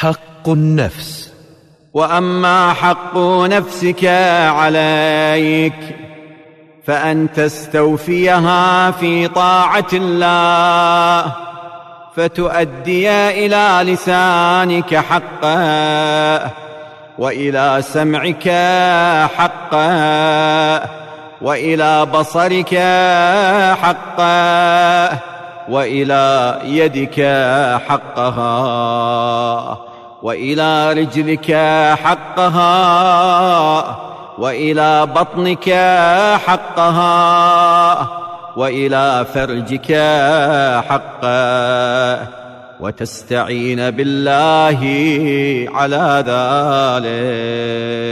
حق النفس. وأما حق نفسك عليك فأن تستوفيها في طاعة الله فتؤدي إلى لسانك حقه وإلى سمعك حقه وإلى بصرك حقه وإلى يدك حقها. وإلى رجلك حقها وإلى بطنك حقها وإلى فرجك حقا. وتستعين بالله على ذلك.